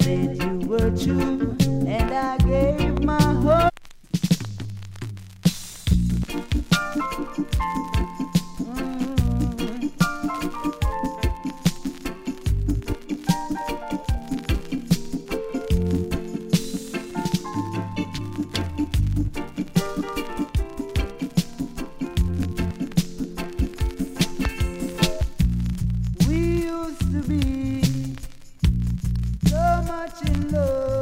Said you were true. to be so much in love.